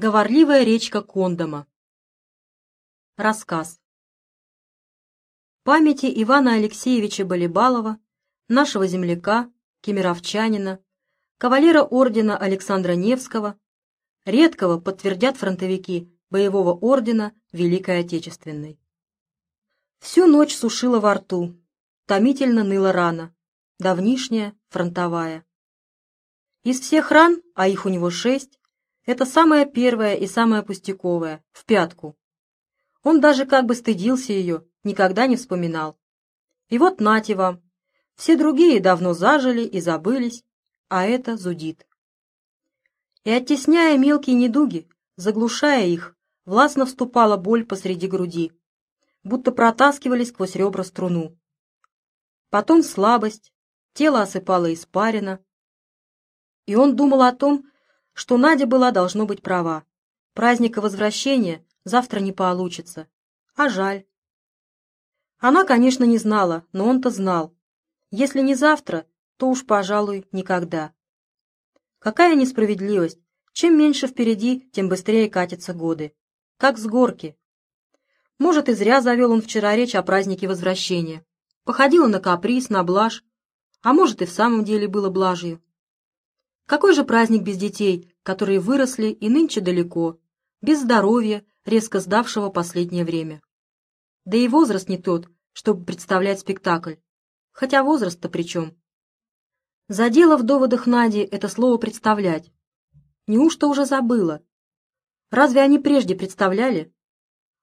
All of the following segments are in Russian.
Говорливая речка Кондома. Рассказ. Памяти Ивана Алексеевича Болибалова, нашего земляка, кемеровчанина, кавалера ордена Александра Невского, редкого, подтвердят фронтовики, боевого ордена Великой Отечественной. Всю ночь сушила во рту, томительно ныла рана, давнишняя, фронтовая. Из всех ран, а их у него шесть, это самая первая и самая пустяковая, в пятку. Он даже как бы стыдился ее, никогда не вспоминал. И вот нате вам, все другие давно зажили и забылись, а это зудит. И оттесняя мелкие недуги, заглушая их, властно вступала боль посреди груди, будто протаскивали сквозь ребра струну. Потом слабость, тело осыпало испарина, и он думал о том, что Надя была должно быть права. Праздника возвращения завтра не получится. А жаль. Она, конечно, не знала, но он-то знал. Если не завтра, то уж, пожалуй, никогда. Какая несправедливость! Чем меньше впереди, тем быстрее катятся годы. Как с горки. Может, и зря завел он вчера речь о празднике возвращения. Походила на каприз, на блажь. А может, и в самом деле было блажью. Какой же праздник без детей, которые выросли и нынче далеко, без здоровья, резко сдавшего последнее время? Да и возраст не тот, чтобы представлять спектакль. Хотя возраст-то при чем? Задело в доводах Нади это слово «представлять». Неужто уже забыла? Разве они прежде представляли?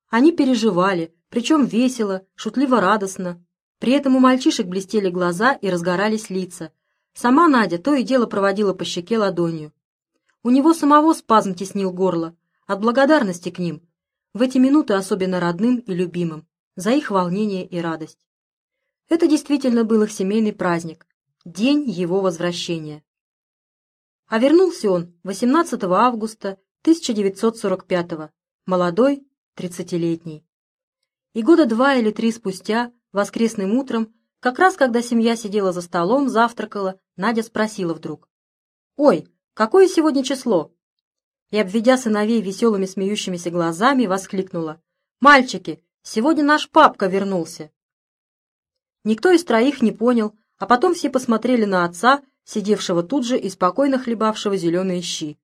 Они переживали, причем весело, шутливо-радостно. При этом у мальчишек блестели глаза и разгорались лица, Сама Надя то и дело проводила по щеке ладонью. У него самого спазм теснил горло, от благодарности к ним, в эти минуты особенно родным и любимым, за их волнение и радость. Это действительно был их семейный праздник, день его возвращения. А вернулся он 18 августа 1945 молодой, тридцатилетний. И года два или три спустя, воскресным утром, как раз когда семья сидела за столом, завтракала, Надя спросила вдруг. «Ой, какое сегодня число?» И, обведя сыновей веселыми смеющимися глазами, воскликнула. «Мальчики, сегодня наш папка вернулся!» Никто из троих не понял, а потом все посмотрели на отца, сидевшего тут же и спокойно хлебавшего зеленые щи.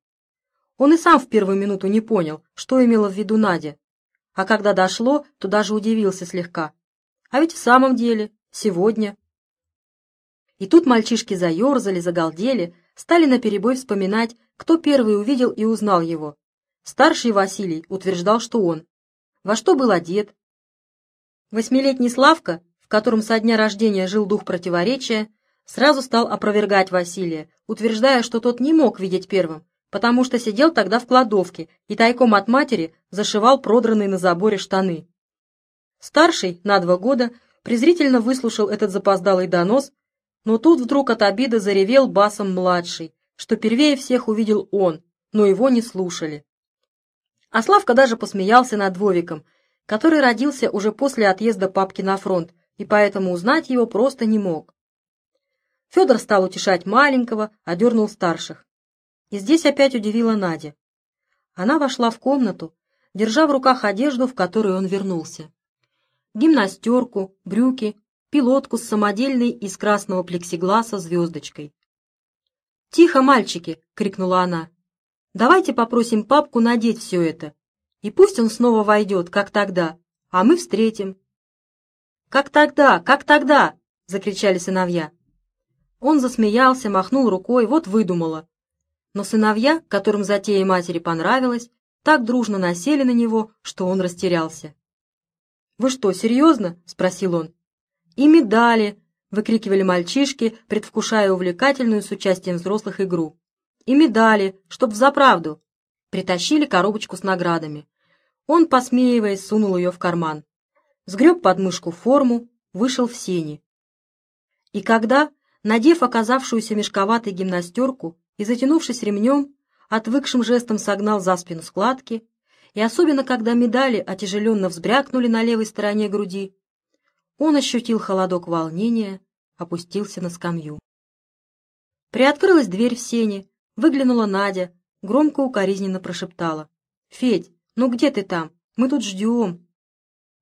Он и сам в первую минуту не понял, что имела в виду Надя. А когда дошло, то даже удивился слегка. А ведь в самом деле Сегодня. И тут мальчишки заерзали, загалдели, стали наперебой вспоминать, кто первый увидел и узнал его. Старший Василий утверждал, что он. Во что был одет? Восьмилетний Славка, в котором со дня рождения жил дух противоречия, сразу стал опровергать Василия, утверждая, что тот не мог видеть первым, потому что сидел тогда в кладовке и тайком от матери зашивал продранные на заборе штаны. Старший, на два года, презрительно выслушал этот запоздалый донос, но тут вдруг от обиды заревел басом младший, что первее всех увидел он, но его не слушали. А Славка даже посмеялся над Вовиком, который родился уже после отъезда папки на фронт, и поэтому узнать его просто не мог. Федор стал утешать маленького, одернул старших. И здесь опять удивила Надя. Она вошла в комнату, держа в руках одежду, в которую он вернулся гимнастерку, брюки, пилотку с самодельной из красного плексигласа звездочкой. «Тихо, мальчики!» — крикнула она. «Давайте попросим папку надеть все это, и пусть он снова войдет, как тогда, а мы встретим». «Как тогда? Как тогда?» — закричали сыновья. Он засмеялся, махнул рукой, вот выдумала. Но сыновья, которым затея матери понравилась, так дружно насели на него, что он растерялся. «Вы что, серьезно?» — спросил он. «И медали!» — выкрикивали мальчишки, предвкушая увлекательную с участием взрослых игру. «И медали, чтоб взаправду!» Притащили коробочку с наградами. Он, посмеиваясь, сунул ее в карман. Сгреб под мышку форму, вышел в сени. И когда, надев оказавшуюся мешковатой гимнастерку и затянувшись ремнем, отвыкшим жестом согнал за спину складки, и особенно когда медали отяжеленно взбрякнули на левой стороне груди, он ощутил холодок волнения, опустился на скамью. Приоткрылась дверь в сене, выглянула Надя, громко укоризненно прошептала. «Федь, ну где ты там? Мы тут ждем».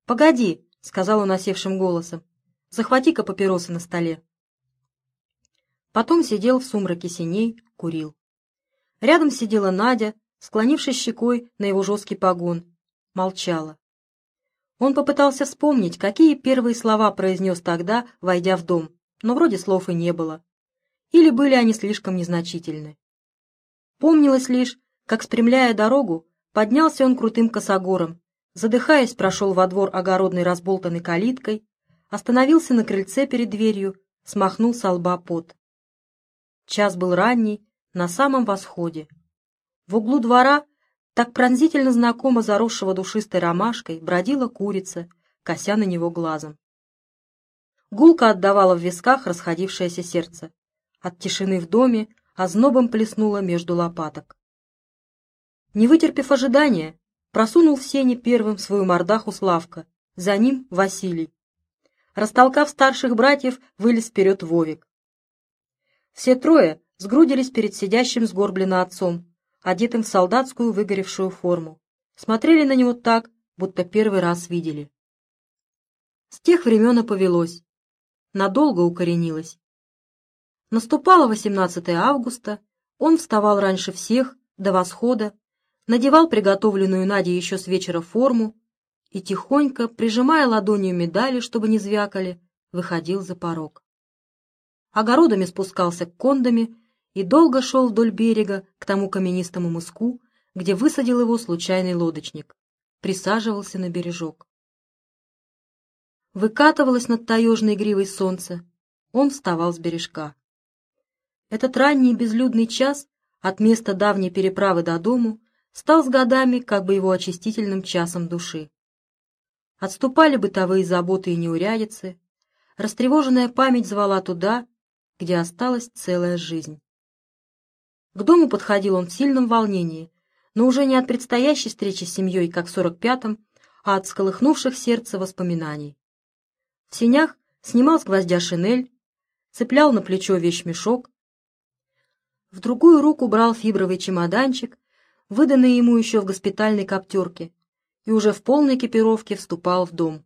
«Погоди», — сказал он осевшим голосом. «Захвати-ка папиросы на столе». Потом сидел в сумраке синей, курил. Рядом сидела Надя, склонившись щекой на его жесткий погон. Молчала. Он попытался вспомнить, какие первые слова произнес тогда, войдя в дом, но вроде слов и не было. Или были они слишком незначительны. Помнилось лишь, как, спрямляя дорогу, поднялся он крутым косогором, задыхаясь, прошел во двор огородной разболтанной калиткой, остановился на крыльце перед дверью, смахнул со лба пот. Час был ранний, на самом восходе. В углу двора, так пронзительно знакомо заросшего душистой ромашкой, бродила курица, кося на него глазом. Гулко отдавало в висках расходившееся сердце. От тишины в доме ознобом плеснуло между лопаток. Не вытерпев ожидания, просунул в сене первым свою мордаху Славка, за ним Василий. Растолкав старших братьев, вылез вперед Вовик. Все трое сгрудились перед сидящим сгорбленно отцом, одетым в солдатскую выгоревшую форму. Смотрели на него так, будто первый раз видели. С тех времен и повелось. Надолго укоренилось. Наступало 18 августа, он вставал раньше всех, до восхода, надевал приготовленную Наде еще с вечера форму и тихонько, прижимая ладонью медали, чтобы не звякали, выходил за порог. Огородами спускался к кондами и долго шел вдоль берега к тому каменистому мыску, где высадил его случайный лодочник. Присаживался на бережок. Выкатывалось над таежной гривой солнце. Он вставал с бережка. Этот ранний безлюдный час от места давней переправы до дому стал с годами как бы его очистительным часом души. Отступали бытовые заботы и неурядицы, растревоженная память звала туда, где осталась целая жизнь. К дому подходил он в сильном волнении, но уже не от предстоящей встречи с семьей, как в сорок пятом, а от сколыхнувших сердце воспоминаний. В сенях снимал с гвоздя шинель, цеплял на плечо вещмешок, в другую руку брал фибровый чемоданчик, выданный ему еще в госпитальной коптерке, и уже в полной экипировке вступал в дом.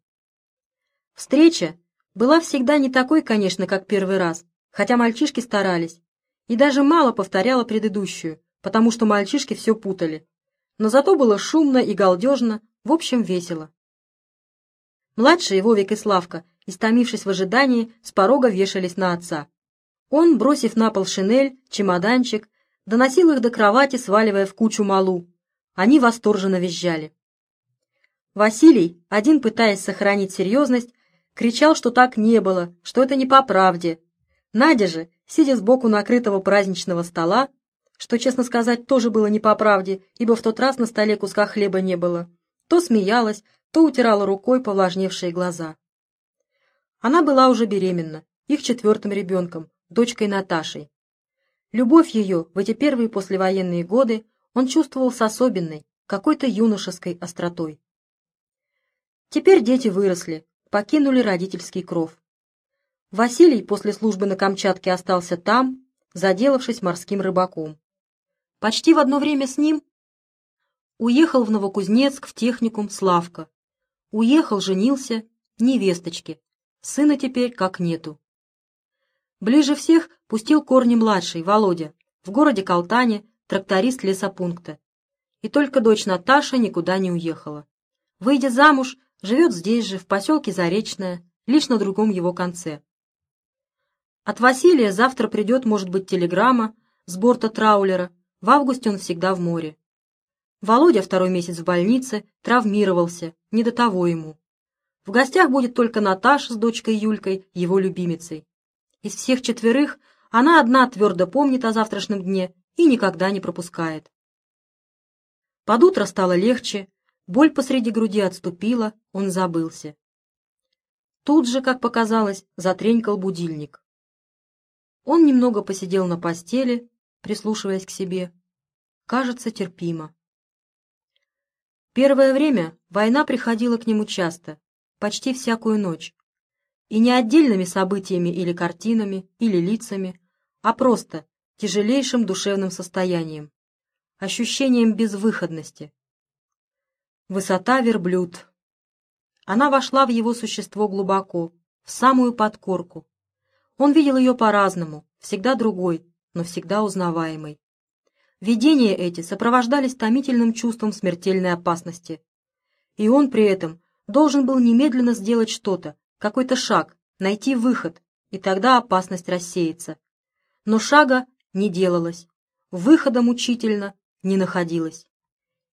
Встреча была всегда не такой, конечно, как первый раз, хотя мальчишки старались, и даже мало повторяла предыдущую, потому что мальчишки все путали. Но зато было шумно и галдежно, в общем, весело. Младшие, Вовик и Славка, истомившись в ожидании, с порога вешались на отца. Он, бросив на пол шинель, чемоданчик, доносил их до кровати, сваливая в кучу малу. Они восторженно визжали. Василий, один пытаясь сохранить серьезность, кричал, что так не было, что это не по правде. Надя же, сидя сбоку накрытого праздничного стола, что, честно сказать, тоже было не по правде, ибо в тот раз на столе куска хлеба не было, то смеялась, то утирала рукой повлажневшие глаза. Она была уже беременна, их четвертым ребенком, дочкой Наташей. Любовь ее в эти первые послевоенные годы он чувствовал с особенной, какой-то юношеской остротой. Теперь дети выросли, покинули родительский кров. Василий после службы на Камчатке остался там, заделавшись морским рыбаком. Почти в одно время с ним уехал в Новокузнецк в техникум Славка. Уехал, женился, невесточки. Сына теперь как нету. Ближе всех пустил корни младший, Володя, в городе Калтане, тракторист лесопункта. И только дочь Наташа никуда не уехала. Выйдя замуж, живет здесь же, в поселке Заречное, лишь на другом его конце. От Василия завтра придет, может быть, телеграмма с борта траулера, в августе он всегда в море. Володя второй месяц в больнице, травмировался, не до того ему. В гостях будет только Наташа с дочкой Юлькой, его любимицей. Из всех четверых она одна твердо помнит о завтрашнем дне и никогда не пропускает. Под утро стало легче, боль посреди груди отступила, он забылся. Тут же, как показалось, затренькал будильник. Он немного посидел на постели, прислушиваясь к себе. Кажется, терпимо. Первое время война приходила к нему часто, почти всякую ночь. И не отдельными событиями или картинами, или лицами, а просто тяжелейшим душевным состоянием, ощущением безвыходности, Высота верблюд. Она вошла в его существо глубоко, в самую подкорку. Он видел ее по-разному, всегда другой, но всегда узнаваемой. Видения эти сопровождались томительным чувством смертельной опасности. И он при этом должен был немедленно сделать что-то, какой-то шаг, найти выход, и тогда опасность рассеется. Но шага не делалось, выхода мучительно не находилось.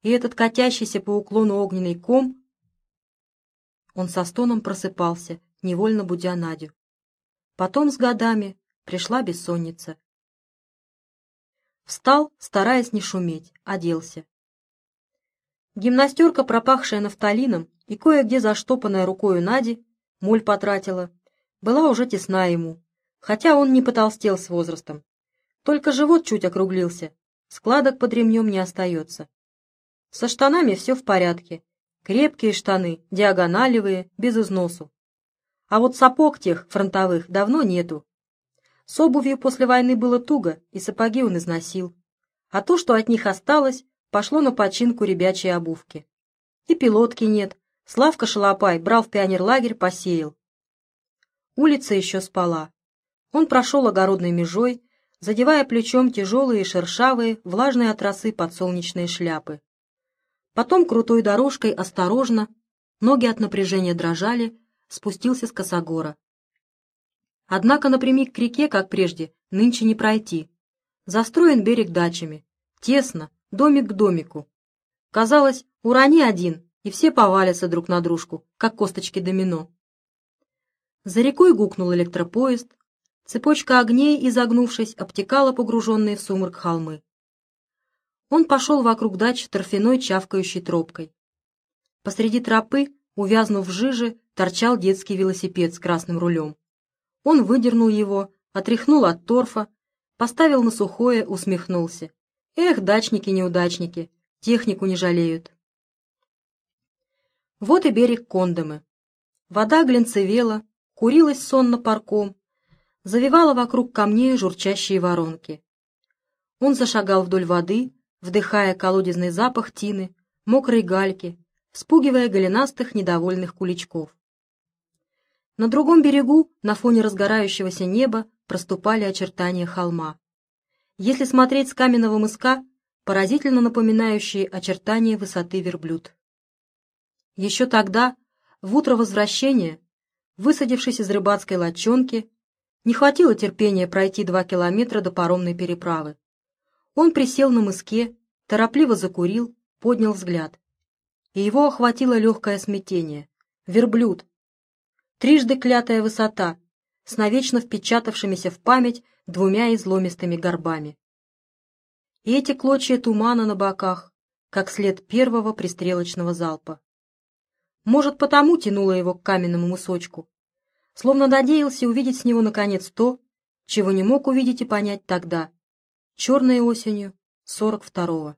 И этот катящийся по уклону огненный ком... Он со стоном просыпался, невольно будя Надю. Потом с годами пришла бессонница. Встал, стараясь не шуметь, оделся. Гимнастерка, пропахшая нафталином и кое-где заштопанная рукою Нади, моль потратила, была уже тесна ему, хотя он не потолстел с возрастом. Только живот чуть округлился, складок под ремнем не остается. Со штанами все в порядке. Крепкие штаны, диагоналевые, без износу. А вот сапог тех фронтовых давно нету. С обувью после войны было туго, и сапоги он износил. А то, что от них осталось, пошло на починку ребячей обувки. И пилотки нет. Славка Шалопай брал в пионерлагерь, посеял. Улица еще спала. Он прошел огородной межой, задевая плечом тяжелые, шершавые, влажные от росы подсолнечные шляпы. Потом крутой дорожкой осторожно, ноги от напряжения дрожали, спустился с косогора. Однако напрямик к реке, как прежде, нынче не пройти. Застроен берег дачами. Тесно, домик к домику. Казалось, урони один, и все повалятся друг на дружку, как косточки домино. За рекой гукнул электропоезд, цепочка огней, изогнувшись, обтекала погруженные в сумрак холмы. Он пошел вокруг дач торфяной чавкающей тропкой. Посреди тропы, увязнув в жиже, торчал детский велосипед с красным рулем. Он выдернул его, отряхнул от торфа, поставил на сухое, усмехнулся. Эх, дачники-неудачники, технику не жалеют. Вот и берег Кондомы. Вода глянцевела, курилась сонно парком, завивала вокруг камней журчащие воронки. Он зашагал вдоль воды, вдыхая колодезный запах тины, мокрой гальки, спугивая голенастых недовольных куличков. На другом берегу, на фоне разгорающегося неба, проступали очертания холма. Если смотреть с каменного мыска, поразительно напоминающие очертания высоты верблюд. Еще тогда, в утро возвращения, высадившись из рыбацкой лодчонки, не хватило терпения пройти два километра до паромной переправы. Он присел на мыске, торопливо закурил, поднял взгляд. И его охватило легкое смятение. Верблюд. Трижды клятая высота, с навечно впечатавшимися в память двумя изломистыми горбами. И эти клочья тумана на боках, как след первого пристрелочного залпа. Может, потому тянуло его к каменному мысочку, словно надеялся увидеть с него, наконец, то, чего не мог увидеть и понять тогда, черной осенью сорок второго.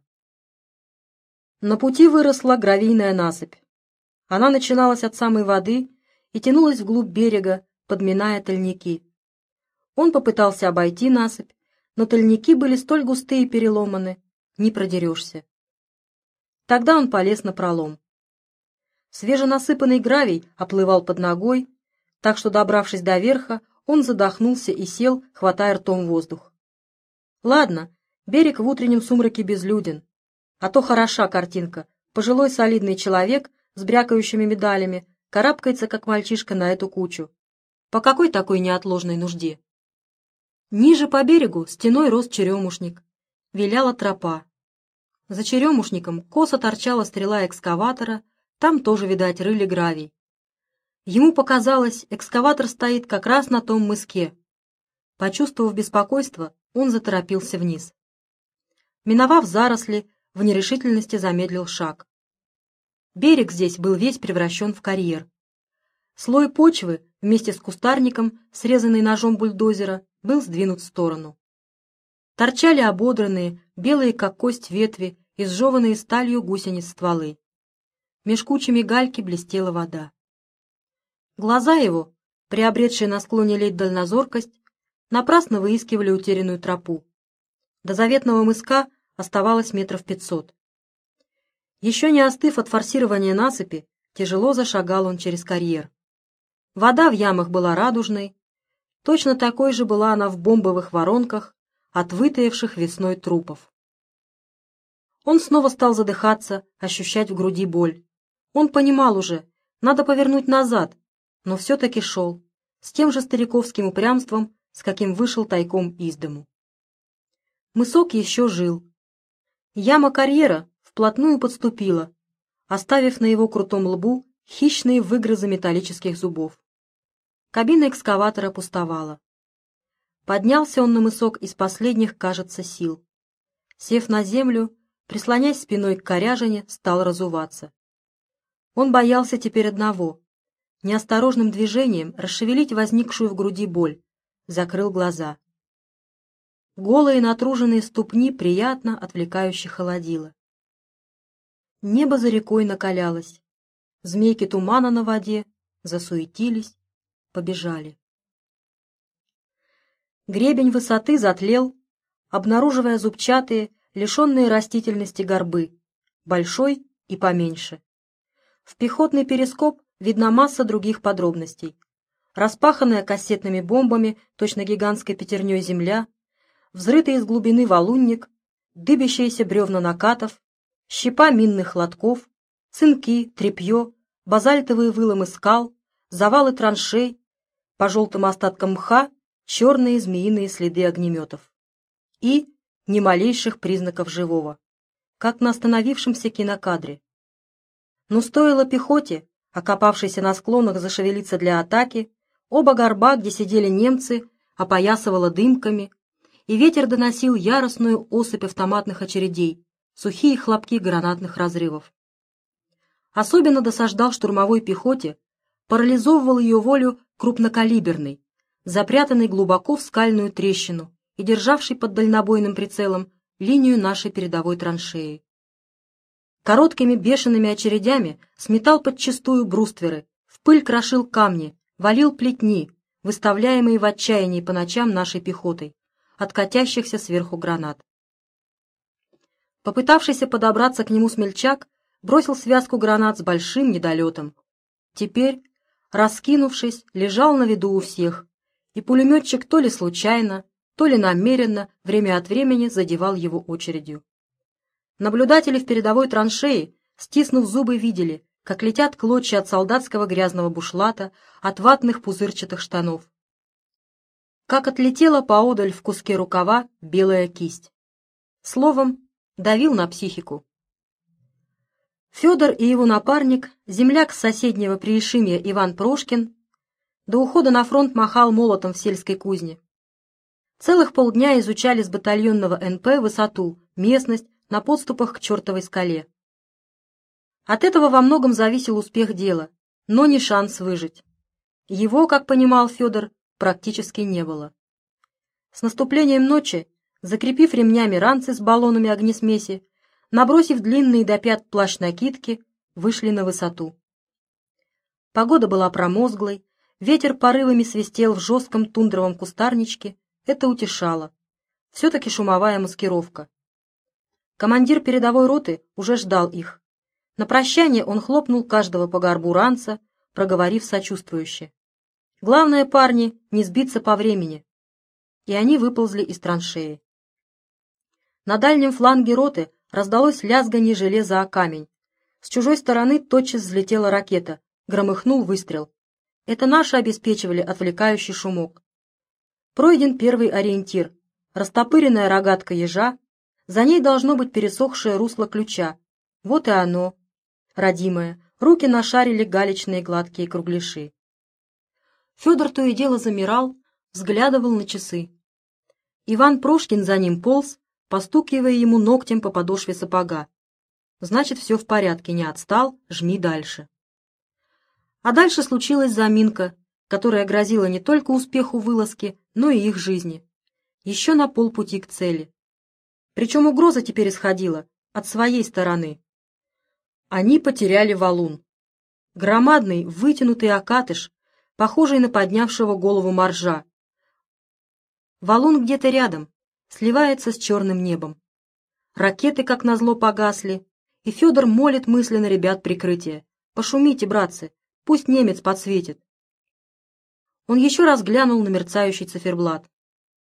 На пути выросла гравийная насыпь. Она начиналась от самой воды и тянулась вглубь берега, подминая тольники. Он попытался обойти насыпь, но тольники были столь густые и переломаны, не продерешься. Тогда он полез на пролом. Свеженасыпанный гравий оплывал под ногой, так что, добравшись до верха, он задохнулся и сел, хватая ртом воздух. Ладно, берег в утреннем сумраке безлюден. А то хороша картинка. Пожилой солидный человек с брякающими медалями карабкается, как мальчишка, на эту кучу. По какой такой неотложной нужде? Ниже по берегу стеной рос черемушник. Виляла тропа. За черемушником косо торчала стрела экскаватора, там тоже, видать, рыли гравий. Ему показалось, экскаватор стоит как раз на том мыске. Почувствовав беспокойство, он заторопился вниз. Миновав заросли, в нерешительности замедлил шаг. Берег здесь был весь превращен в карьер. Слой почвы вместе с кустарником, срезанный ножом бульдозера, был сдвинут в сторону. Торчали ободранные, белые как кость ветви, изжеванные сталью гусениц стволы. Меж кучами гальки блестела вода. Глаза его, приобретшие на склоне ледь дальнозоркость, напрасно выискивали утерянную тропу. До заветного мыска оставалось метров пятьсот. Еще не остыв от форсирования насыпи, тяжело зашагал он через карьер. Вода в ямах была радужной, точно такой же была она в бомбовых воронках от вытаявших весной трупов. Он снова стал задыхаться, ощущать в груди боль. Он понимал уже, надо повернуть назад, но все-таки шел, с тем же стариковским упрямством, с каким вышел тайком из дому. Мысок еще жил. Яма карьера вплотную подступила, оставив на его крутом лбу хищные выгрызы металлических зубов. Кабина экскаватора пустовала. Поднялся он на мысок из последних, кажется, сил. Сев на землю, прислонясь спиной к коряжине, стал разуваться. Он боялся теперь одного — неосторожным движением расшевелить возникшую в груди боль, закрыл глаза. Голые натруженные ступни приятно отвлекающе холодило. Небо за рекой накалялось. Змейки тумана на воде засуетились, побежали. Гребень высоты затлел, обнаруживая зубчатые, лишенные растительности горбы, большой и поменьше. В пехотный перископ видна масса других подробностей. Распаханная кассетными бомбами, точно гигантской пятерней земля, взрытый из глубины валунник, дыбящиеся бревна накатов, щепа минных лотков, цинки, тряпье, базальтовые выломы скал, завалы траншей, по желтым остаткам мха черные змеиные следы огнеметов. И ни малейших признаков живого, как на остановившемся кинокадре. Но стоило пехоте, окопавшейся на склонах, зашевелиться для атаки, оба горба, где сидели немцы, опоясывало дымками, и ветер доносил яростную осыпь автоматных очередей, сухие хлопки гранатных разрывов. Особенно досаждал штурмовой пехоте, парализовывал ее волю крупнокалиберный, запрятанный глубоко в скальную трещину и державший под дальнобойным прицелом линию нашей передовой траншеи. Короткими бешеными очередями сметал подчистую брустверы, в пыль крошил камни, валил плетни, выставляемые в отчаянии по ночам нашей пехотой, от катящихся сверху гранат. Попытавшийся подобраться к нему смельчак бросил связку гранат с большим недолетом. Теперь, раскинувшись, лежал на виду у всех, и пулеметчик то ли случайно, то ли намеренно время от времени задевал его очередью. Наблюдатели в передовой траншеи, стиснув зубы, видели, как летят клочья от солдатского грязного бушлата, от ватных пузырчатых штанов. Как отлетела поодаль в куске рукава белая кисть. Словом, давил на психику. Федор и его напарник, земляк с соседнего Приишимья Иван Прошкин, до ухода на фронт махал молотом в сельской кузне. Целых полдня изучали с батальонного НП высоту, местность на подступах к чертовой скале. От этого во многом зависел успех дела, но не шанс выжить. Его, как понимал Федор, практически не было. С наступлением ночи закрепив ремнями ранцы с баллонами огнесмеси, набросив длинные до пят плащ-накидки, вышли на высоту. Погода была промозглой, ветер порывами свистел в жестком тундровом кустарничке, это утешало. Все-таки шумовая маскировка. Командир передовой роты уже ждал их. На прощание он хлопнул каждого по горбу ранца, проговорив сочувствующе. «Главное, парни, не сбиться по времени». И они выползли из траншеи. На дальнем фланге роты раздалось лязганье железа о камень. С чужой стороны тотчас взлетела ракета, громыхнул выстрел. Это наши обеспечивали отвлекающий шумок. Пройден первый ориентир. Растопыренная рогатка ежа, за ней должно быть пересохшее русло ключа. Вот и оно. Родимое. Руки нашарили галечные гладкие кругляши. Федор то и дело замирал, взглядывал на часы. Иван Прошкин за ним полз, постукивая ему ногтем по подошве сапога. Значит, все в порядке, не отстал, жми дальше. А дальше случилась заминка, которая грозила не только успеху вылазки, но и их жизни. Еще на полпути к цели. Причем угроза теперь исходила от своей стороны. Они потеряли валун. Громадный, вытянутый окатыш, похожий на поднявшего голову моржа. Валун где-то рядом, сливается с черным небом. Ракеты, как назло, погасли, и Федор молит мысленно ребят прикрытия. «Пошумите, братцы, пусть немец подсветит». Он еще раз глянул на мерцающий циферблат.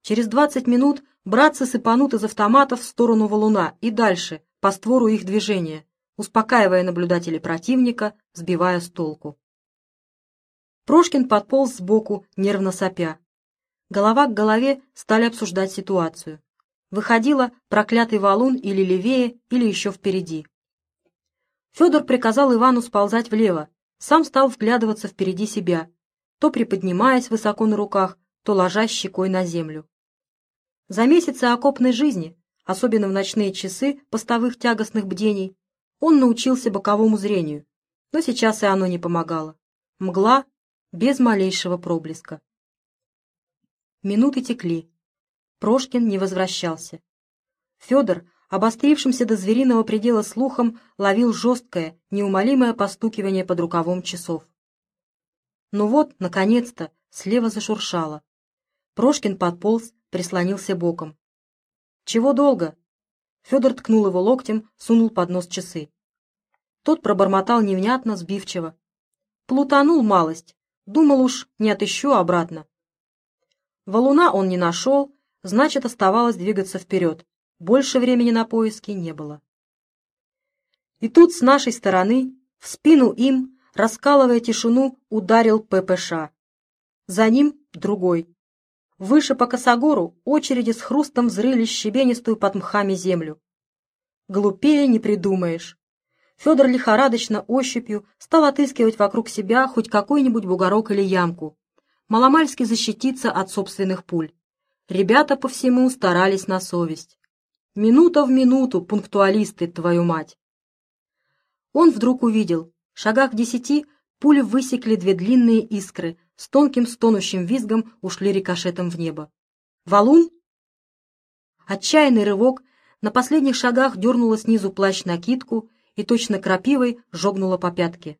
Через двадцать минут братцы сыпанут из автоматов в сторону валуна и дальше, по створу их движения, успокаивая наблюдателей противника, сбивая с толку. Прошкин подполз сбоку, нервно сопя. Голова к голове стали обсуждать ситуацию. Выходило проклятый валун или левее, или еще впереди. Федор приказал Ивану сползать влево, сам стал вглядываться впереди себя, то приподнимаясь высоко на руках, то ложась щекой на землю. За месяцы окопной жизни, особенно в ночные часы постовых тягостных бдений, он научился боковому зрению, но сейчас и оно не помогало. Мгла без малейшего проблеска. Минуты текли. Прошкин не возвращался. Федор, обострившимся до звериного предела слухом, ловил жесткое, неумолимое постукивание под рукавом часов. Ну вот, наконец-то, слева зашуршало. Прошкин подполз, прислонился боком. «Чего долго?» Федор ткнул его локтем, сунул под нос часы. Тот пробормотал невнятно, сбивчиво. Плутанул малость. Думал уж, не отыщу обратно. Валуна он не нашел, значит, оставалось двигаться вперед. Больше времени на поиски не было. И тут с нашей стороны, в спину им, раскалывая тишину, ударил ППШ. За ним другой. Выше по косогору очереди с хрустом взрыли щебенистую под мхами землю. Глупее не придумаешь. Федор лихорадочно ощупью стал отыскивать вокруг себя хоть какой-нибудь бугорок или ямку. Маломальски защититься от собственных пуль. Ребята по всему старались на совесть. Минута в минуту, пунктуалисты, твою мать. Он вдруг увидел, в шагах десяти пули высекли две длинные искры, с тонким стонущим визгом ушли рикошетом в небо. «Валун?» Отчаянный рывок, на последних шагах дернула снизу плащ-накидку, и точно крапивой жогнула по пятке.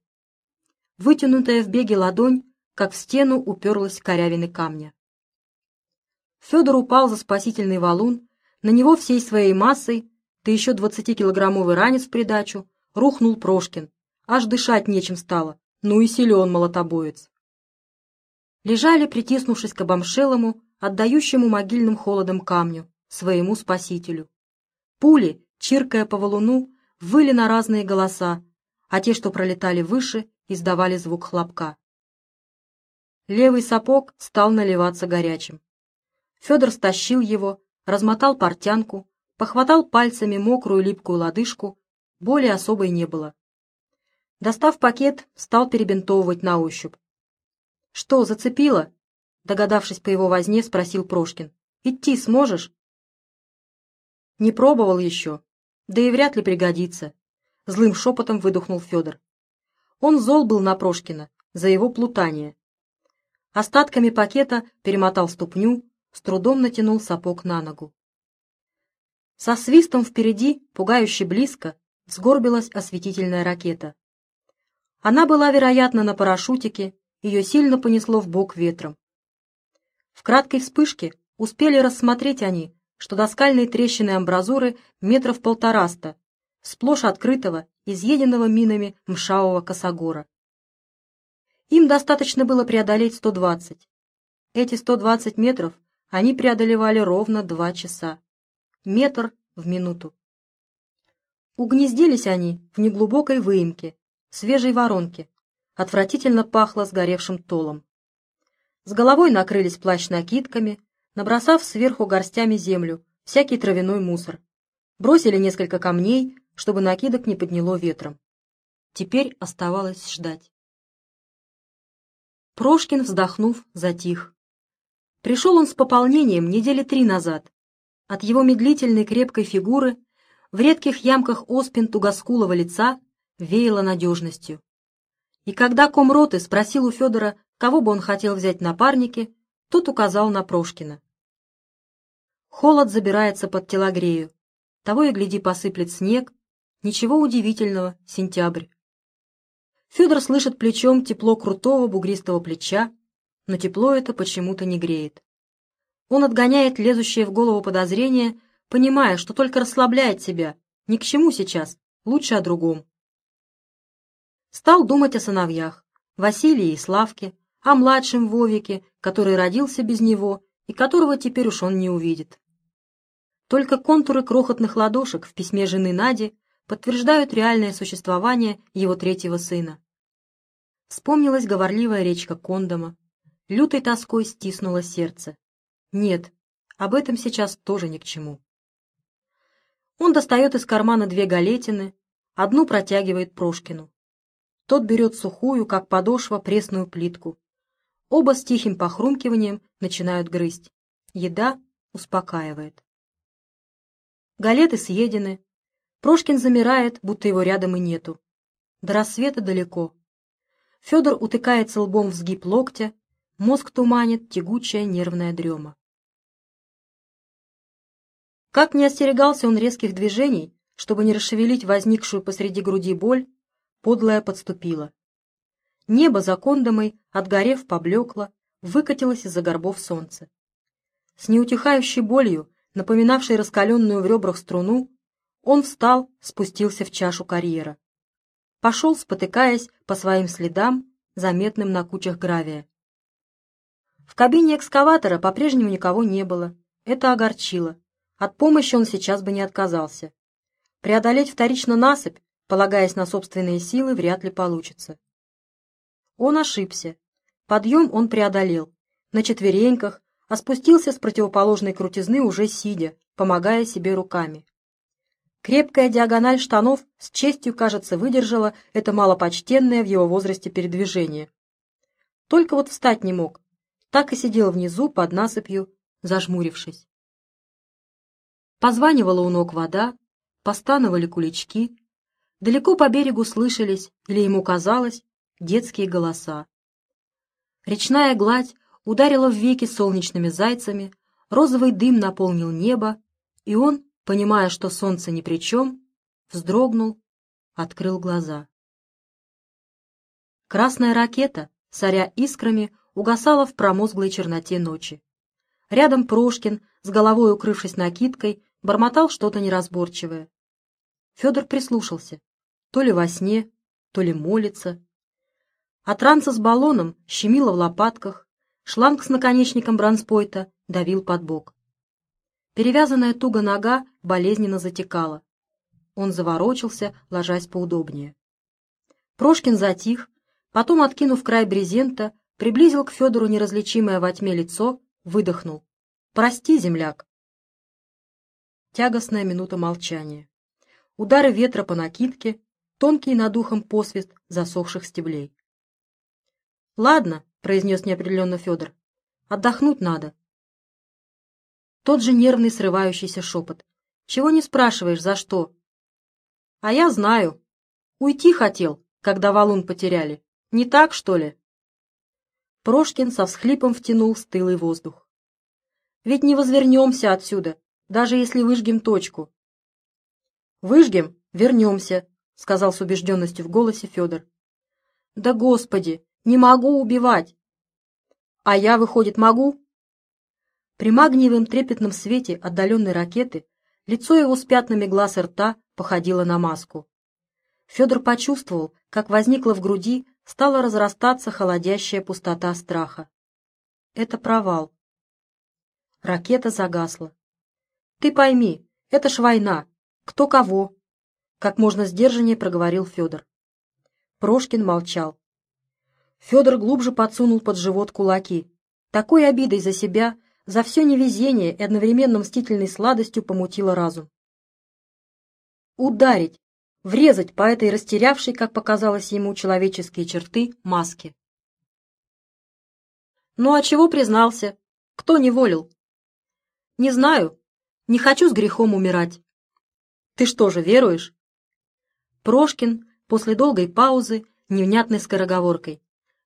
Вытянутая в беге ладонь, как в стену, уперлась корявины камня. Федор упал за спасительный валун, на него всей своей массой, да еще двадцатикилограммовый ранец в придачу, рухнул Прошкин. Аж дышать нечем стало, ну и силен молотобоец. Лежали, притиснувшись к обомшелому, отдающему могильным холодом камню, своему спасителю. Пули, чиркая по валуну, выли на разные голоса, а те, что пролетали выше, издавали звук хлопка. Левый сапог стал наливаться горячим. Федор стащил его, размотал портянку, похватал пальцами мокрую липкую лодыжку, боли особой не было. Достав пакет, стал перебинтовывать на ощупь. «Что, зацепило?» Догадавшись по его возне, спросил Прошкин. «Идти сможешь?» «Не пробовал еще», да и вряд ли пригодится. Злым шепотом выдохнул Федор. Он зол был на Прошкина за его плутание. Остатками пакета перемотал ступню, с трудом натянул сапог на ногу. Со свистом впереди, пугающе близко, сгорбилась осветительная ракета. Она была, вероятно, на парашютике, ее сильно понесло в бок ветром. В краткой вспышке успели рассмотреть они, что до скальной трещины амбразуры метров полтораста, сплошь открытого, изъеденного минами мшавого косогора. Им достаточно было преодолеть 120. Эти 120 метров они преодолевали ровно два часа. Метр в минуту. Угнездились они в неглубокой выемке, свежей воронке. Отвратительно пахло сгоревшим толом. С головой накрылись плащ-накидками, набросав сверху горстями землю, всякий травяной мусор. Бросили несколько камней, чтобы накидок не подняло ветром. Теперь оставалось ждать. Прошкин, вздохнув, затих. Пришел он с пополнением недели три назад. От его медлительной крепкой фигуры в редких ямках оспин тугоскулого лица веяло надежностью. И когда комроты спросил у Федора, кого бы он хотел взять напарники, тот указал на Прошкина. Холод забирается под телогрею. Того и гляди посыплет снег. Ничего удивительного, сентябрь. Федор слышит плечом тепло крутого бугристого плеча, но тепло это почему-то не греет. Он отгоняет лезущее в голову подозрение, понимая, что только расслабляет себя. Ни к чему сейчас. лучше о другом. Стал думать о сыновьях, Василии и Славке, о младшем Вовике, который родился без него и которого теперь уж он не увидит. Только контуры крохотных ладошек в письме жены Нади подтверждают реальное существование его третьего сына. Вспомнилась говорливая речка Кондома. Лютой тоской стиснуло сердце. Нет, об этом сейчас тоже ни к чему. Он достает из кармана две галетины, одну протягивает Прошкину. Тот берет сухую, как подошва, пресную плитку. Оба с тихим похрумкиванием начинают грызть. Еда успокаивает. Галеты съедены. Прошкин замирает, будто его рядом и нету. До рассвета далеко. Федор утыкается лбом в сгиб локтя, мозг туманит тягучая нервная дрема. Как не остерегался он резких движений, чтобы не расшевелить возникшую посреди груди боль, подлая подступила. Небо за кондомой, отгорев, поблекло, выкатилось из-за горбов солнца. С неутихающей болью, напоминавшей раскаленную в ребрах струну, он встал, спустился в чашу карьера. Пошел, спотыкаясь по своим следам, заметным на кучах гравия. В кабине экскаватора по-прежнему никого не было. Это огорчило. От помощи он сейчас бы не отказался. Преодолеть вторично насыпь, полагаясь на собственные силы, вряд ли получится. Он ошибся. Подъем он преодолел. На четвереньках, а спустился с противоположной крутизны уже сидя, помогая себе руками. Крепкая диагональ штанов с честью, кажется, выдержала это малопочтенное в его возрасте передвижение. Только вот встать не мог. Так и сидел внизу под насыпью, зажмурившись. Позванивала у ног вода, постановали кулички. Далеко по берегу слышались, или ему казалось, детские голоса. Речная гладь ударила в веки солнечными зайцами, розовый дым наполнил небо, и он, понимая, что солнце ни при чем, вздрогнул, открыл глаза. Красная ракета, соря искрами, угасала в промозглой черноте ночи. Рядом Прошкин, с головой укрывшись накидкой, бормотал что-то неразборчивое. Федор прислушался. То ли во сне, то ли молится. От ранца с баллоном щемило в лопатках, шланг с наконечником бронспойта давил под бок. Перевязанная туго нога болезненно затекала. Он заворочился, ложась поудобнее. Прошкин затих, потом, откинув край брезента, приблизил к Федору неразличимое во тьме лицо, выдохнул. «Прости, земляк!» Тягостная минута молчания. Удары ветра по накидке, тонкий над ухом посвист засохших стеблей. «Ладно», — произнес неопределенно Федор, — «отдохнуть надо». Тот же нервный срывающийся шепот. «Чего не спрашиваешь, за что?» «А я знаю. Уйти хотел, когда валун потеряли. Не так, что ли?» Прошкин со всхлипом втянул стылый воздух. «Ведь не возвернемся отсюда, даже если выжгем точку. «Выжгем, вернемся», — сказал с убежденностью в голосе Федор. «Да господи, не могу убивать!» «А я, выходит, могу?» При магниевом трепетном свете отдаленной ракеты лицо его с пятнами глаз и рта походило на маску. Федор почувствовал, как возникла в груди, стала разрастаться холодящая пустота страха. Это провал. Ракета загасла. Ты пойми, это ж война. Кто кого? Как можно сдержаннее проговорил Федор. Прошкин молчал. Федор глубже подсунул под живот кулаки. Такой обидой за себя, за все невезение и одновременно мстительной сладостью помутило разум. Ударить, врезать по этой растерявшей, как показалось ему, человеческие черты маске. Ну а чего признался? Кто не волил? Не знаю, не хочу с грехом умирать. Ты что же, веруешь? Прошкин после долгой паузы, невнятной скороговоркой.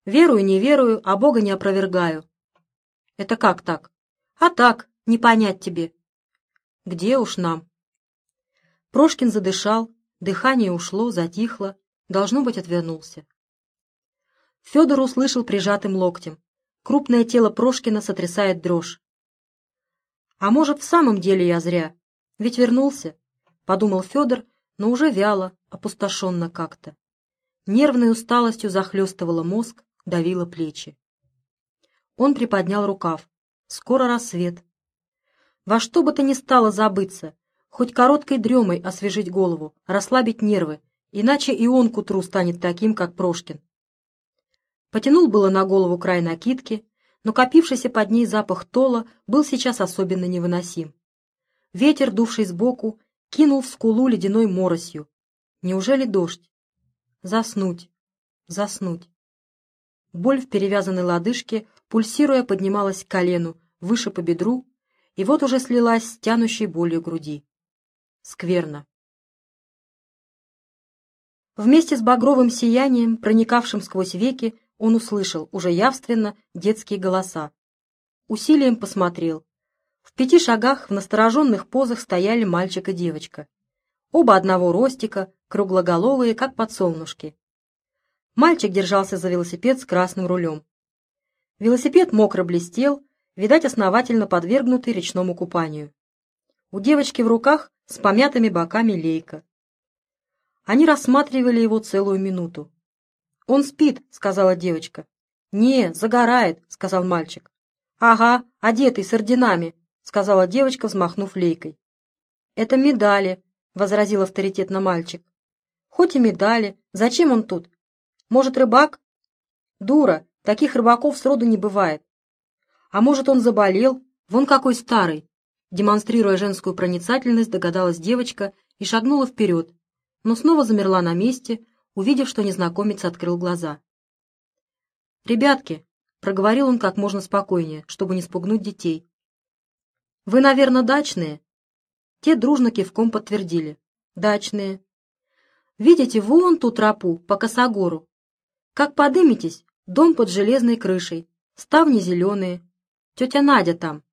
Верую, не верую, а Бога не опровергаю. Это как так? А так, не понять тебе. Где уж нам? Прошкин задышал, дыхание ушло, затихло, должно быть, отвернулся. Федор услышал прижатым локтем. Крупное тело Прошкина сотрясает дрожь. А может, в самом деле я зря? Ведь вернулся, — подумал Федор, но уже вяло, опустошенно как-то. Нервной усталостью захлестывала мозг, давила плечи. Он приподнял рукав. Скоро рассвет. Во что бы то ни стало забыться, хоть короткой дремой освежить голову, расслабить нервы, иначе и он к утру станет таким, как Прошкин. Потянул было на голову край накидки, но копившийся под ней запах тола был сейчас особенно невыносим. Ветер, дувший сбоку, кинул в скулу ледяной моросью. Неужели дождь? Заснуть, заснуть. Боль в перевязанной лодыжке, пульсируя, поднималась к колену, выше по бедру, и вот уже слилась с тянущей болью груди. Скверно. Вместе с багровым сиянием, проникавшим сквозь веки, он услышал уже явственно детские голоса. Усилием посмотрел. В пяти шагах в настороженных позах стояли мальчик и девочка. Оба одного ростика, круглоголовые, как подсолнушки. Мальчик держался за велосипед с красным рулем. Велосипед мокро блестел, видать, основательно подвергнутый речному купанию. У девочки в руках с помятыми боками лейка. Они рассматривали его целую минуту. «Он спит», — сказала девочка. «Не, загорает», — сказал мальчик. «Ага, одетый, с орденами», — сказала девочка, взмахнув лейкой. «Это медали», — возразил авторитетно мальчик. «Хоть и медали. Зачем он тут? Может, рыбак?» «Дура, таких рыбаков сроду не бывает». «А может, он заболел? Вон какой старый!» Демонстрируя женскую проницательность, догадалась девочка и шагнула вперед, но снова замерла на месте, увидев, что незнакомец открыл глаза. «Ребятки», — проговорил он как можно спокойнее, чтобы не спугнуть детей. «Вы, наверное, дачные?» Те дружно кивком подтвердили. «Дачные». «Видите вон ту тропу по косогору? Как подыметесь, дом под железной крышей, ставни зеленые. Тетя Надя там.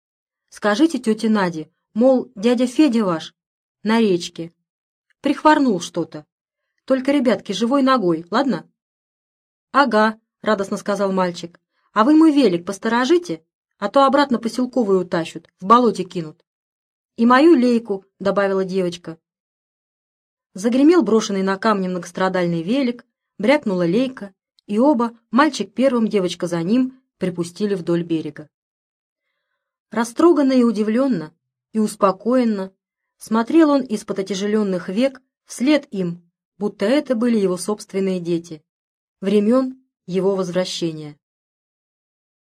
Скажите тете Наде, мол, дядя Федя ваш, на речке. Прихворнул что-то. Только, ребятки, живой ногой, ладно?» «Ага», — радостно сказал мальчик. «А вы мой велик посторожите, а то обратно поселковую утащут, в болоте кинут». «И мою лейку», — добавила девочка. Загремел брошенный на камни многострадальный велик, брякнула лейка, и оба, мальчик первым, девочка за ним, припустили вдоль берега. Растроганно и удивленно, и успокоенно смотрел он из-под отяжеленных век вслед им, будто это были его собственные дети, времен его возвращения.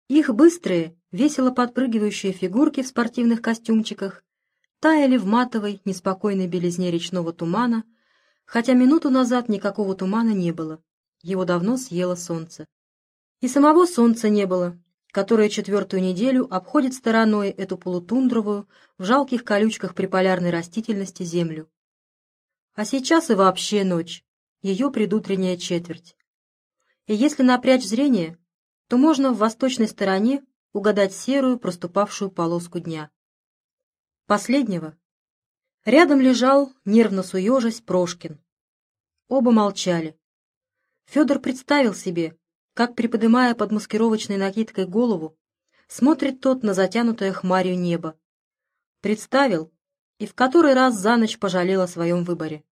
Их быстрые, весело подпрыгивающие фигурки в спортивных костюмчиках таяли в матовой, неспокойной белизне речного тумана, хотя минуту назад никакого тумана не было, его давно съело солнце. И самого солнца не было, которое четвертую неделю обходит стороной эту полутундровую, в жалких колючках приполярной растительности землю. А сейчас и вообще ночь, ее предутренняя четверть. И если напрячь зрение, то можно в восточной стороне угадать серую проступавшую полоску дня. Последнего. Рядом лежал, нервно суежась, Прошкин. Оба молчали. Федор представил себе, как, приподымая под маскировочной накидкой голову, смотрит тот на затянутое хмарью небо. Представил и в который раз за ночь пожалел о своем выборе.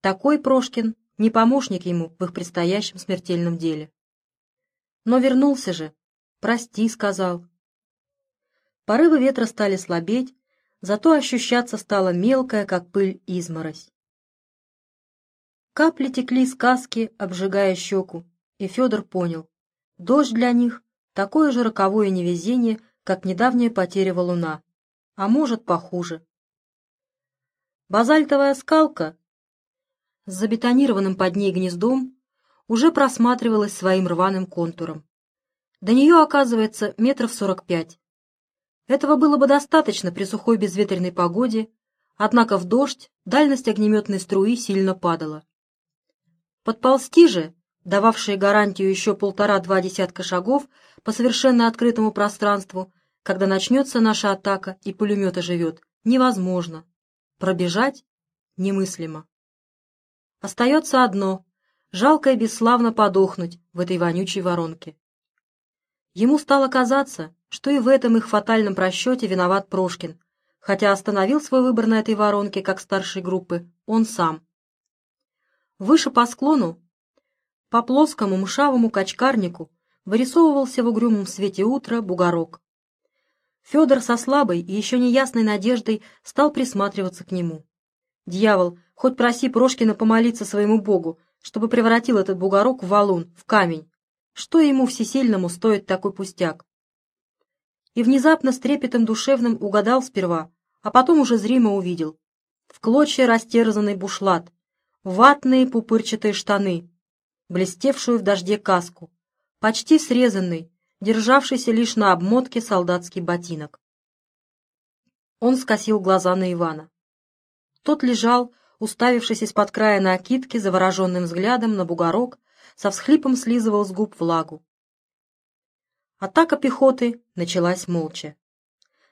Такой Прошкин не помощник ему в их предстоящем смертельном деле. Но вернулся же, прости, сказал. Порывы ветра стали слабеть, зато ощущаться стала мелкая, как пыль, изморозь. Капли текли с каски, обжигая щеку, и Федор понял, дождь для них — такое же роковое невезение, как недавняя потеря валуна, а может, похуже. Базальтовая скалка с забетонированным под ней гнездом уже просматривалась своим рваным контуром. До нее, оказывается, метров сорок пять. Этого было бы достаточно при сухой безветренной погоде, однако в дождь дальность огнеметной струи сильно падала. Подползти же, дававшие гарантию еще полтора-два десятка шагов по совершенно открытому пространству, когда начнется наша атака и пулемет оживет, невозможно. Пробежать немыслимо. Остается одно — жалко и бесславно подохнуть в этой вонючей воронке. Ему стало казаться, что и в этом их фатальном просчете виноват Прошкин, хотя остановил свой выбор на этой воронке как старшей группы он сам. Выше по склону, по плоскому мшавому качкарнику, вырисовывался в угрюмом свете утра бугорок. Федор со слабой и еще неясной надеждой стал присматриваться к нему. Дьявол, хоть проси Прошкина помолиться своему богу, чтобы превратил этот бугорок в валун, в камень. Что ему всесильному стоит такой пустяк? И внезапно с трепетом душевным угадал сперва, а потом уже зримо увидел. В клочья растерзанный бушлат, ватные пупырчатые штаны, блестевшую в дожде каску, почти срезанный, державшийся лишь на обмотке солдатский ботинок. Он скосил глаза на Ивана. Тот лежал, уставившись из-под края накидки, завороженным взглядом на бугорок, со всхлипом слизывал с губ влагу. Атака пехоты началась молча.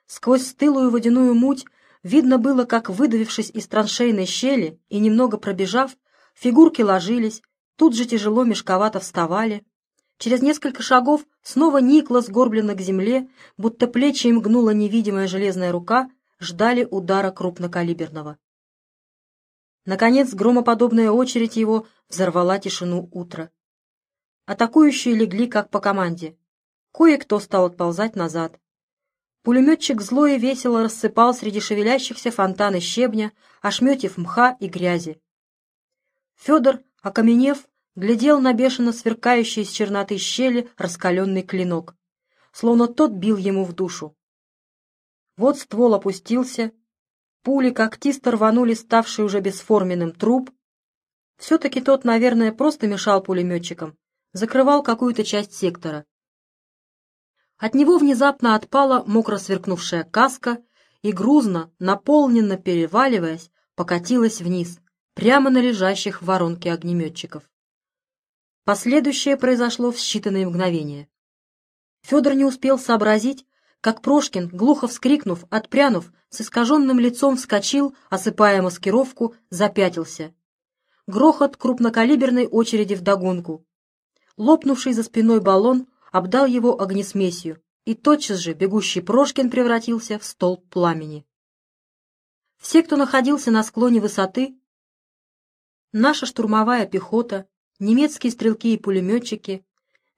Сквозь стылую водяную муть видно было, как, выдавившись из траншейной щели и немного пробежав, фигурки ложились, тут же тяжело мешковато вставали, Через несколько шагов снова никла сгорблена к земле, будто плечи им гнула невидимая железная рука, ждали удара крупнокалиберного. Наконец, громоподобная очередь его взорвала тишину утра. Атакующие легли как по команде. Кое-кто стал отползать назад. Пулеметчик зло и весело рассыпал среди шевелящихся фонтаны щебня, ошметьев мха и грязи. Федор, окаменев, глядел на бешено сверкающий из черноты щели раскаленный клинок, словно тот бил ему в душу. Вот ствол опустился, пули когтисто рванули ставший уже бесформенным труп. Все-таки тот, наверное, просто мешал пулеметчикам, закрывал какую-то часть сектора. От него внезапно отпала мокро сверкнувшая каска и грузно, наполненно переваливаясь, покатилась вниз, прямо на лежащих в воронке огнеметчиков. Последующее произошло в считанные мгновения. Федор не успел сообразить, как Прошкин, глухо вскрикнув, отпрянув, с искаженным лицом вскочил, осыпая маскировку, запятился. Грохот крупнокалиберной очереди вдогонку. Лопнувший за спиной баллон обдал его огнесмесью, и тотчас же бегущий Прошкин превратился в столб пламени. Все, кто находился на склоне высоты, наша штурмовая пехота, немецкие стрелки и пулеметчики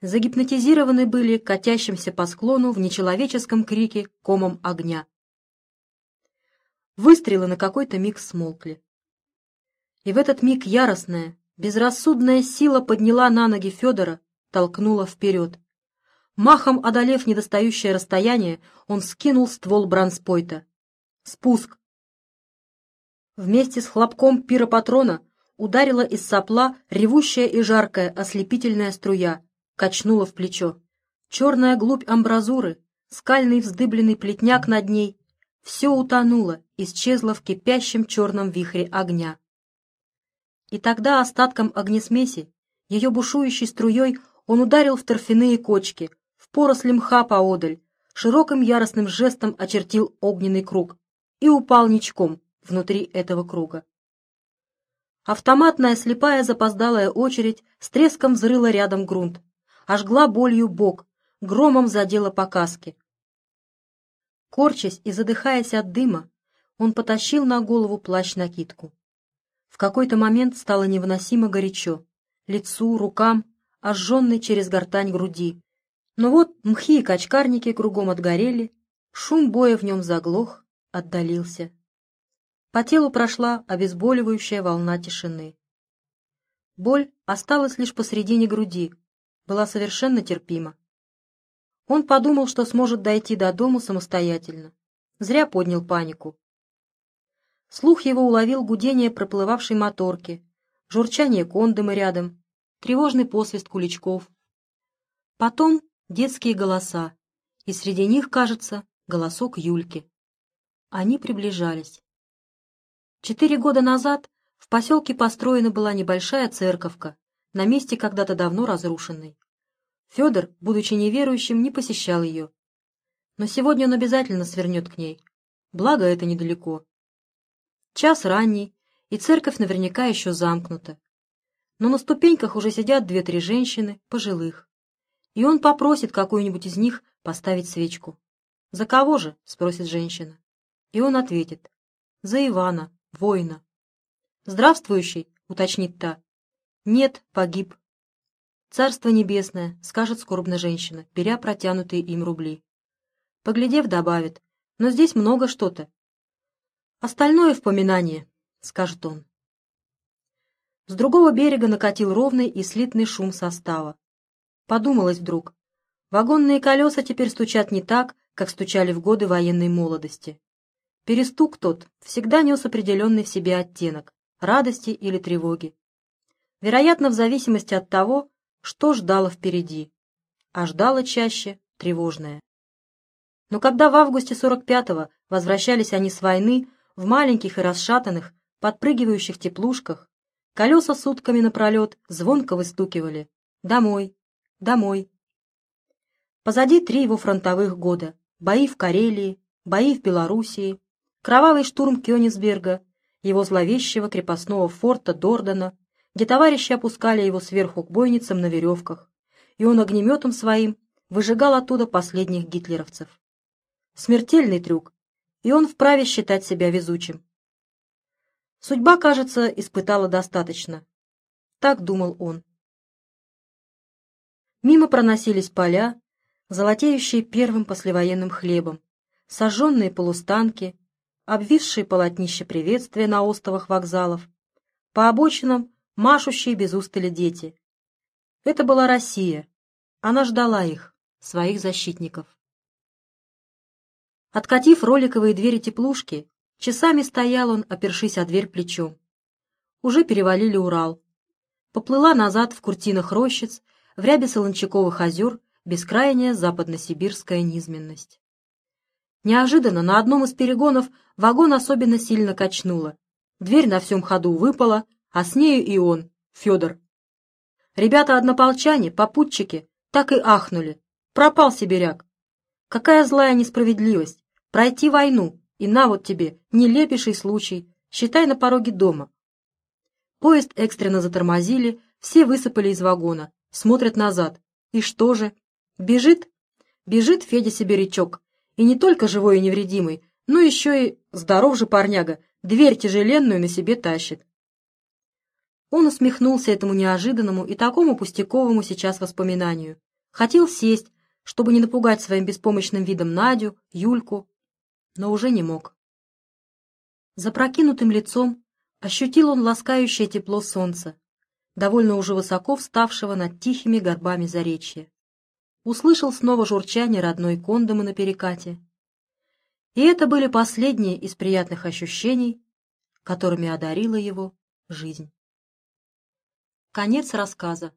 загипнотизированы были катящимся по склону в нечеловеческом крике комом огня. Выстрелы на какой-то миг смолкли. И в этот миг яростная, безрассудная сила подняла на ноги Федора, толкнула вперед. Махом одолев недостающее расстояние, он скинул ствол бранспойта. Спуск. Вместе с хлопком пиропатрона ударила из сопла ревущая и жаркая ослепительная струя, качнула в плечо. Черная глубь амбразуры, скальный вздыбленный плетняк над ней — все утонуло, исчезло в кипящем черном вихре огня. И тогда остатком огнесмеси, ее бушующей струей, он ударил в торфяные кочки, поросли мха поодаль, широким яростным жестом очертил огненный круг и упал ничком внутри этого круга. Автоматная слепая запоздалая очередь с треском взрыла рядом грунт, ожгла болью бок, громом задела по каске. Корчась и задыхаясь от дыма, он потащил на голову плащ-накидку. В какой-то момент стало невыносимо горячо, лицу, рукам, ожженной через гортань груди. Но вот мхи и качкарники кругом отгорели, шум боя в нем заглох, отдалился. По телу прошла обезболивающая волна тишины. Боль осталась лишь посредине груди, была совершенно терпима. Он подумал, что сможет дойти до дому самостоятельно. Зря поднял панику. Слух его уловил гудение проплывавшей моторки, журчание кондома рядом, тревожный посвист куличков. Потом детские голоса, и среди них, кажется, голосок Юльки. Они приближались. Четыре года назад в поселке построена была небольшая церковка, на месте когда-то давно разрушенной. Федор, будучи неверующим, не посещал ее. Но сегодня он обязательно свернет к ней. Благо, это недалеко. Час ранний, и церковь наверняка еще замкнута. Но на ступеньках уже сидят две-три женщины, пожилых. И он попросит какую-нибудь из них поставить свечку. «За кого же?» — спросит женщина. И он ответит. «За Ивана, воина. «Здравствующий», — уточнит та, Нет, погиб. Царство небесное, скажет скорбно женщина, беря протянутые им рубли. Поглядев, добавит, но здесь много что-то. Остальное в поминание, скажет он. С другого берега накатил ровный и слитный шум состава. Подумалось вдруг, вагонные колеса теперь стучат не так, как стучали в годы военной молодости. Перестук тот всегда нес определенный в себе оттенок, радости или тревоги. Вероятно, в зависимости от того, что ждало впереди, а ждало чаще тревожное. Но когда в августе 45-го возвращались они с войны в маленьких и расшатанных, подпрыгивающих теплушках, Колеса сутками напролет звонко выстукивали. Домой, домой. Позади три его фронтовых года. Бои в Карелии, бои в Белоруссии, кровавый штурм Кёнигсберга, его зловещего крепостного форта Дордона, где товарищи опускали его сверху к бойницам на веревках, и он огнеметом своим выжигал оттуда последних гитлеровцев. Смертельный трюк, и он вправе считать себя везучим. Судьба, кажется, испытала достаточно. Так думал он. Мимо проносились поля, золотеющие первым послевоенным хлебом, сожженные полустанки, обвисшие полотнища приветствия на остовах вокзалов, по обочинам машущие без устали дети. Это была Россия. Она ждала их, своих защитников. Откатив роликовые двери теплушки, Часами стоял он, опершись о дверь плечом. Уже перевалили Урал. Поплыла назад в куртинах рощиц, в рябе Солончаковых озер, бескрайняя западносибирская низменность. Неожиданно на одном из перегонов вагон особенно сильно качнуло. Дверь на всем ходу выпала, а с нею и он, Федор. Ребята-однополчане, попутчики, так и ахнули. Пропал сибиряк. Какая злая несправедливость! Пройти войну, и на вот тебе, нелепейший случай, считай на пороге дома. Поезд экстренно затормозили, все высыпали из вагона, смотрят назад. И что же? Бежит? Бежит Федя Сибирячок. И не только живой и невредимый, но еще и здоров же парняга, дверь тяжеленную на себе тащит. Он усмехнулся этому неожиданному и такому пустяковому сейчас воспоминанию. Хотел сесть, чтобы не напугать своим беспомощным видом Надю, Юльку, но уже не мог. Запрокинутым лицом ощутил он ласкающее тепло солнца, довольно уже высоко вставшего над тихими горбами заречья. Услышал снова журчание родной кондомы на перекате. И это были последние из приятных ощущений, которыми одарила его жизнь. Конец рассказа.